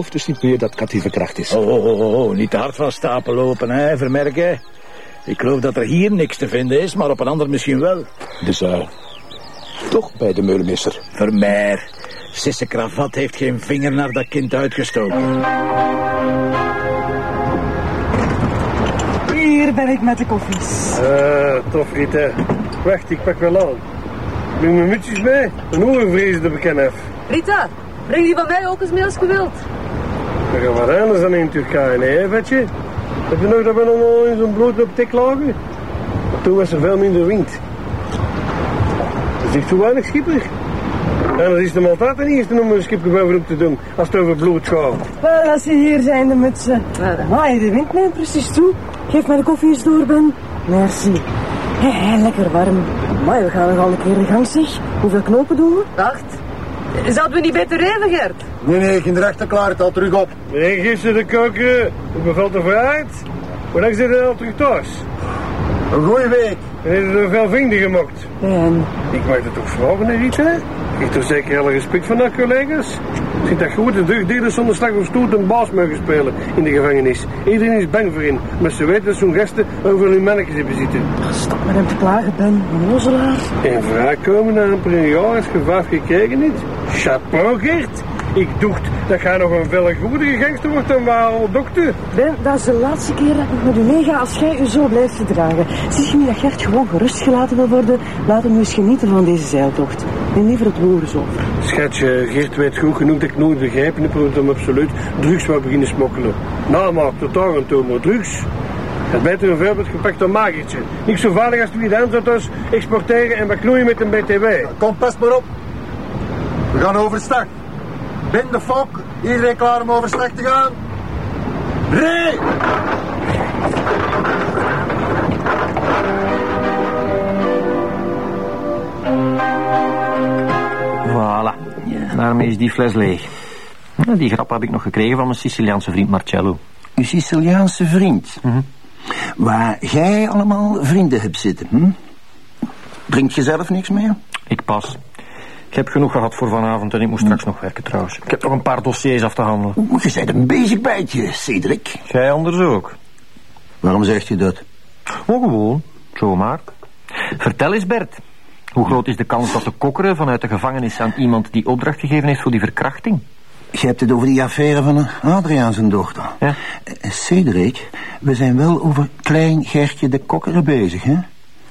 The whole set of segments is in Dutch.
gelooft dus niet meer dat Katieve kracht is. Oh, oh, oh, oh, niet te hard van stapel lopen, hè, vermerken. Ik geloof dat er hier niks te vinden is, maar op een ander misschien wel. Dus, uh, toch bij de meulemeester. Vermeer. Sisse Kravat heeft geen vinger naar dat kind uitgestoken. Hier ben ik met de koffies. Eh, tof eten. Wacht, ik pak wel aan. Neem mijn mutsjes mee. Een orenvrees te bekennen. Rita, breng die van mij ook eens mee als je wilt. We gaan wat anders dan in Turkije, hè, vetje? Heb je nog dat we allemaal in zo'n bloed op tik lagen? Maar toen was er veel minder wind. Het is zo weinig schipper. En dat is de altijd de eerste om een schipper bovenop te doen, als het over bloed gaat. Wel, als ze hier zijn, de mutsen. Maai, de wind neemt precies toe. Geef mij de koffie eens door, Ben. Merci. Hey, lekker warm. Maar we gaan nog al een keer in gang, zeg. Hoeveel knopen doen we? Acht. Zouden we niet beter even, Gert? Nee, nee, ik in de rechter klaar, het al terug op. Nee, gisteren de koken. Hoe bevalt de vooruit? Hoe lang zit je al terug thuis? Een goeie week. En heeft er veel vrienden gemaakt? En? Ik mag het toch vragen, hè, Rita? Ik heb toch zeker heel respect van haar collega's? Ik vind dat goed, de deugdelen zonder slag of stoet een baas mogen spelen in de gevangenis. Iedereen is bang voor hen, maar ze weten dat zo'n gasten over hun mannetjes hebben zitten. Stop met hem te klagen, Ben. Een ozelaar. En vrijkomen na een per jaar als je vijf gekregen niet? Chapeau, Gert. Ik dacht dat jij nog een veel goedere gangster wordt dan wel dokter. Ben, dat is de laatste keer dat ik met u meega als jij u zo blijft gedragen. Zeg je niet dat Gert gewoon gerustgelaten wil worden? Laat hem eens genieten van deze zeiltocht. Neem liever het woord eens over. Schatje, Geert weet goed genoeg dat ik nooit begrijpen heb dat hem absoluut drugs wou beginnen smokkelen. Namaak, tot daar en toe, maar drugs. Het beter een voorbeeld gepakt dan magertje. Niet zo vaardig als wie de thuis exporteren en beknoeien met een BTW. Kom, pas maar op. We gaan overstag. Ben de fok. Iedereen klaar om overstag te gaan? Ree! Voilà. Daarmee is die fles leeg. Ja, die grap heb ik nog gekregen van mijn Siciliaanse vriend Marcello. Uw Siciliaanse vriend? Mhm. Waar jij allemaal vrienden hebt zitten, hm? Drink je zelf niks meer? Ik pas. Ik heb genoeg gehad voor vanavond en ik moet straks nog werken trouwens. Ik heb nog een paar dossiers af te handelen. Je bent een bezig bijtje, Cedric. Jij anders ook. Waarom zeg je dat? Oh, gewoon. Zomaar. Vertel eens, Bert. Hoe groot is de kans dat de kokkeren vanuit de gevangenis aan iemand die opdracht gegeven heeft voor die verkrachting? Je hebt het over die affaire van Adriaan zijn dochter. Ja. Eh, Cedric, we zijn wel over klein Gertje de Kokkeren bezig, hè?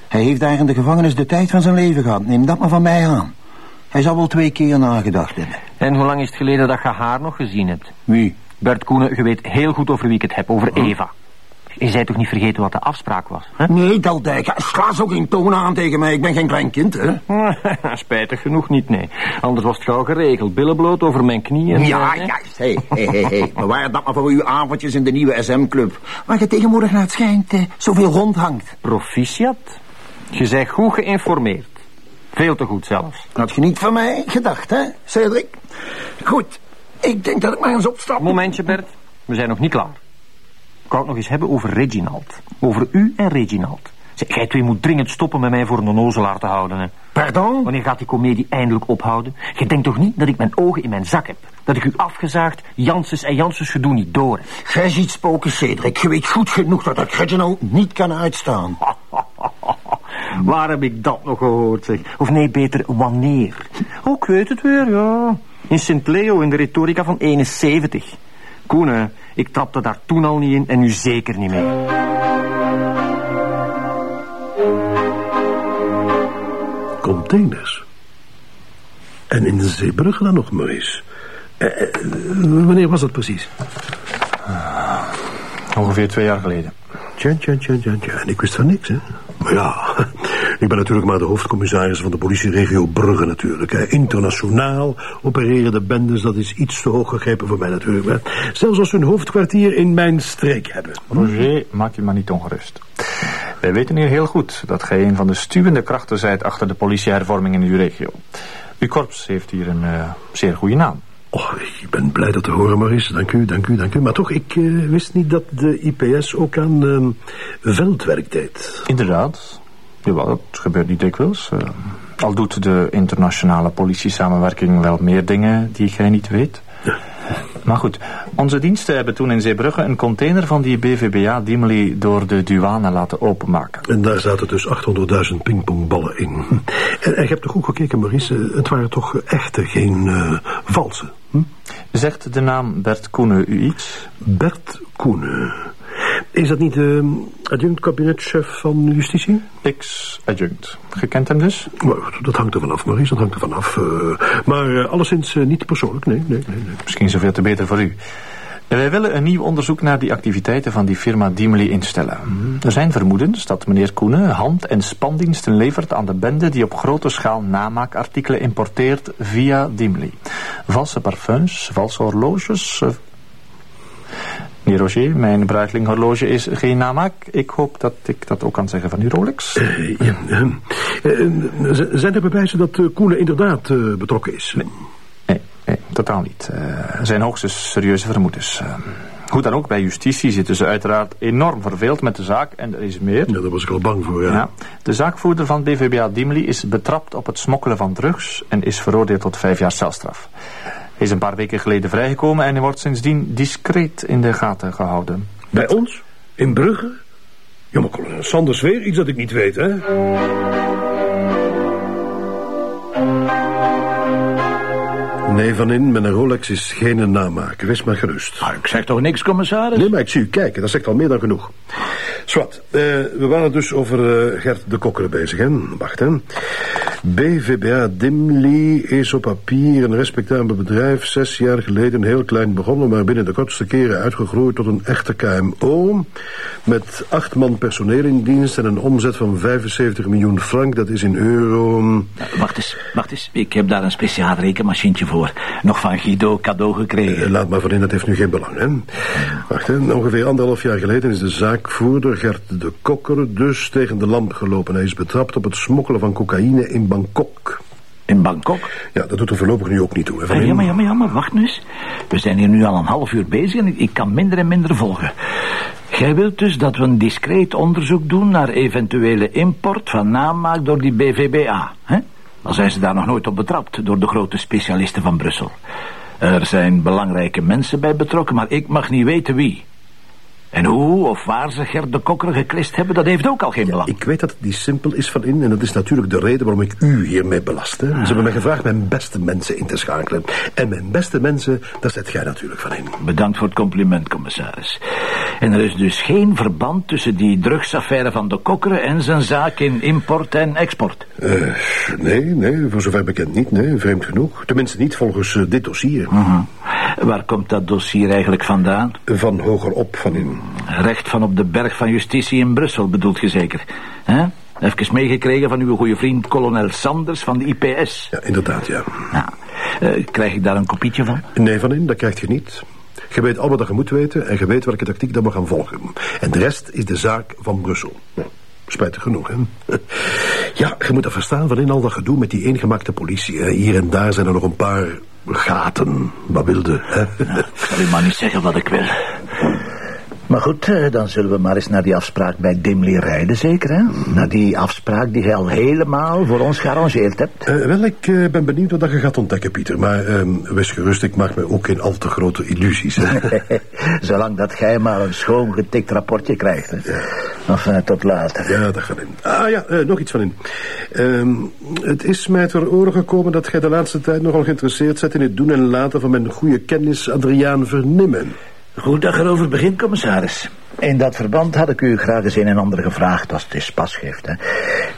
Hij heeft daar in de gevangenis de tijd van zijn leven gehad. Neem dat maar van mij aan. Hij zal wel twee keer nagedacht hebben. En hoe lang is het geleden dat je haar nog gezien hebt? Wie? Bert Koenen, je weet heel goed over wie ik het heb, over Eva. Je zei toch niet vergeten wat de afspraak was? Hè? Nee, Daldijk, sla zo geen toon aan tegen mij. Ik ben geen klein kind, hè? Spijtig genoeg niet, nee. Anders was het gauw geregeld. Billenbloot over mijn knieën. Ja, eh, juist. Hé, hé, hé, hé. Bewaar dat maar voor uw avondjes in de nieuwe SM-club. Waar je tegenwoordig naar het schijnt eh, zoveel rondhangt. Proficiat. Je bent goed geïnformeerd. Veel te goed zelfs. Had je niet van mij gedacht, hè, Cedric? Goed, ik denk dat ik maar eens opstap. Momentje, Bert. We zijn nog niet klaar. Ik wou het nog eens hebben over Reginald. Over u en Reginald. Zeg, jij twee moet dringend stoppen met mij voor een onnozelaar te houden. Hè. Pardon? Wanneer gaat die komedie eindelijk ophouden? Je denkt toch niet dat ik mijn ogen in mijn zak heb? Dat ik u afgezaagd, Janssens en Janssens gedoe niet door heb? Gij ziet spoken, Cedric. Je weet goed genoeg dat ik Reginald niet kan uitstaan. Waar heb ik dat nog gehoord, zeg? Of nee, beter, wanneer? Oh, ik weet het weer, ja. In Sint Leo, in de retorica van 71. Koen, hè, ik trapte daar toen al niet in en nu zeker niet meer. Containers. En in de Zeebrugge dan nog maar eens. Eh, eh, wanneer was dat precies? Ongeveer twee jaar geleden. Tja, tja, tja, tja, tja. En ik wist van niks, hè. Maar ja, ik ben natuurlijk maar de hoofdcommissaris van de politieregio Brugge natuurlijk. Hè. Internationaal opereren de bendes, dat is iets te hoog gegrepen voor mij natuurlijk. Hè. Zelfs als ze hun hoofdkwartier in mijn streek hebben. Roger, maak je maar niet ongerust. Wij weten hier heel goed dat gij een van de stuwende krachten zijt achter de politiehervorming in uw regio. Uw korps heeft hier een eh, zeer goede naam. Oh, ik ben blij dat te horen, Maurice. Dank u, dank u, dank u. Maar toch, ik eh, wist niet dat de IPS ook aan ehm, veldwerk deed. Inderdaad. Jawel, dat gebeurt niet dikwijls. Eh, al doet de internationale politiesamenwerking wel meer dingen die gij niet weet. Maar goed, onze diensten hebben toen in Zeebrugge een container van die BVBA Dimely door de douane laten openmaken. En daar zaten dus 800.000 pingpongballen in. En, en je hebt toch goed gekeken, Maurice? Het waren toch echte, geen uh, valse? Hm? Zegt de naam Bert Koenen u iets? Bert Koenen. Is dat niet de adjunct-kabinetchef van justitie? Ex-adjunct. Gekend hem dus? dat hangt er vanaf, Maurice, dat hangt er vanaf. Uh, maar uh, alleszins uh, niet persoonlijk, nee, nee, nee, nee. Misschien zoveel te beter voor u. Wij willen een nieuw onderzoek naar die activiteiten van die firma Diemely instellen. Mm. Er zijn vermoedens dat meneer Koenen hand- en spandiensten levert aan de bende die op grote schaal namaakartikelen importeert via Diemely. Valse parfums, valse horloges, Meneer Roger, mijn Breitling-horloge is geen namaak. Ik hoop dat ik dat ook kan zeggen van uw Rolex. Uh, ja, uh, uh, zijn er bewijzen dat Koenen inderdaad betrokken is? Nee, nee, nee totaal niet. er zijn hoogstens serieuze vermoedens. Hoe dan ook, bij justitie zitten ze uiteraard enorm verveeld met de zaak en er is meer. Ja, daar was ik al bang voor, ja. ja de zaakvoerder van BVBA Dimely is betrapt op het smokkelen van drugs en is veroordeeld tot vijf jaar celstraf is een paar weken geleden vrijgekomen en wordt sindsdien discreet in de gaten gehouden. Bij ons? In Brugge? Ja, maar kolonel Sanders weer iets dat ik niet weet, hè? Nee, Van In, mijn Rolex is geen namaak. Wees maar gerust. Maar ik zeg toch niks, commissaris? Nee, maar ik zie u kijken. Dat zegt al meer dan genoeg. Swat, uh, we waren dus over uh, Gert de Kokker bezig, hè? Wacht, hè. BVBA Dimly is op papier een respectabel bedrijf. Zes jaar geleden heel klein begonnen, maar binnen de kortste keren uitgegroeid tot een echte KMO. Met acht man personeel in dienst en een omzet van 75 miljoen frank. Dat is in euro... Wacht eens, wacht eens. Ik heb daar een speciaal rekenmachientje voor. Nog van Guido cadeau gekregen. Uh, laat maar van in, dat heeft nu geen belang, hè. Wacht, hè. Ongeveer anderhalf jaar geleden is de zaakvoerder Gert de Kokker dus tegen de lamp gelopen. Hij is betrapt op het smokkelen van cocaïne in Bangkok. In Bangkok? Ja, dat doet er voorlopig nu ook niet toe. Hè, ja, jammer, jammer, jammer. Wacht nu eens. We zijn hier nu al een half uur bezig en ik kan minder en minder volgen. Jij wilt dus dat we een discreet onderzoek doen naar eventuele import van namaak door die BVBA, hè? Al zijn ze daar nog nooit op betrapt door de grote specialisten van Brussel. Er zijn belangrijke mensen bij betrokken, maar ik mag niet weten wie. En hoe of waar ze Gert de Kokker geklist hebben, dat heeft ook al geen belang. ik weet dat het niet simpel is van in en dat is natuurlijk de reden waarom ik u hiermee belast. Hè. Ze hebben mij gevraagd mijn beste mensen in te schakelen. En mijn beste mensen, daar zet jij natuurlijk van in. Bedankt voor het compliment, commissaris. En er is dus geen verband tussen die drugsaffaire van de Kokker en zijn zaak in import en export? Uh, nee, nee, voor zover bekend niet, nee, vreemd genoeg. Tenminste niet volgens uh, dit dossier. Uh -huh. Waar komt dat dossier eigenlijk vandaan? Van hogerop van in. Recht van op de berg van justitie in Brussel, bedoelt je zeker? Hè? Even meegekregen van uw goede vriend kolonel Sanders van de IPS. Ja, inderdaad, ja. Nou, uh, krijg ik daar een kopietje van? Nee, van in, dat krijg je niet. Je weet al wat je moet weten en je weet welke tactiek dat we gaan volgen. En de rest is de zaak van Brussel. Ja, spijtig genoeg, hè? Ja, je moet dat verstaan van in al dat gedoe met die ingemaakte politie. Hier en daar zijn er nog een paar gaten. Wat wilde, hè? Nou, ik zal u maar niet zeggen wat ik wil. Maar goed, eh, dan zullen we maar eens naar die afspraak bij Dimley rijden, zeker, hè? Naar die afspraak die je al helemaal voor ons gearrangeerd hebt. Uh, wel, ik uh, ben benieuwd wat je gaat ontdekken, Pieter. Maar uh, wees gerust, ik maak me ook geen al te grote illusies, hè? Zolang dat jij maar een schoon getikt rapportje krijgt, hè? Ja. Enfin, tot later. Ja, dag van in. Ah ja, nog iets van in. Ehm, het is mij ter oren gekomen dat jij de laatste tijd nogal geïnteresseerd bent... in het doen en laten van mijn goede kennis Adriaan Vernimmen. Goed dat je erover begint, commissaris. In dat verband had ik u graag eens een en ander gevraagd als het is pas geeft. Hè.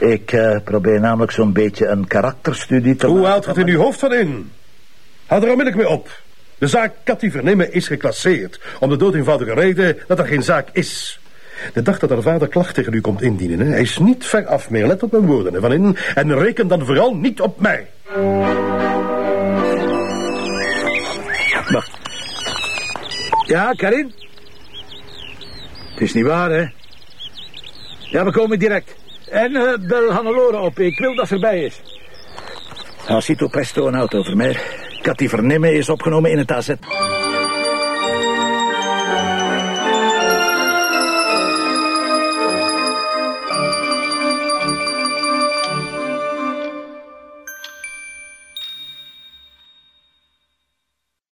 Ik uh, probeer namelijk zo'n beetje een karakterstudie te Hoe haalt het in uw hoofd van in? Houd er onmiddellijk mee op. De zaak Cathy Vernemen is geclasseerd. Om de dood eenvoudige reden dat er geen zaak is. De dag dat haar vader klacht tegen u komt indienen, hè, hij is niet ver af meer. Let op mijn woorden ervan in. En reken dan vooral niet op mij. Ja, Karin? Het is niet waar, hè? Ja, we komen direct. En uh, bel Hannelore op. Ik wil dat ze erbij is. Als presto een auto voor mij. Cathy Vernimmen is opgenomen in het AZ.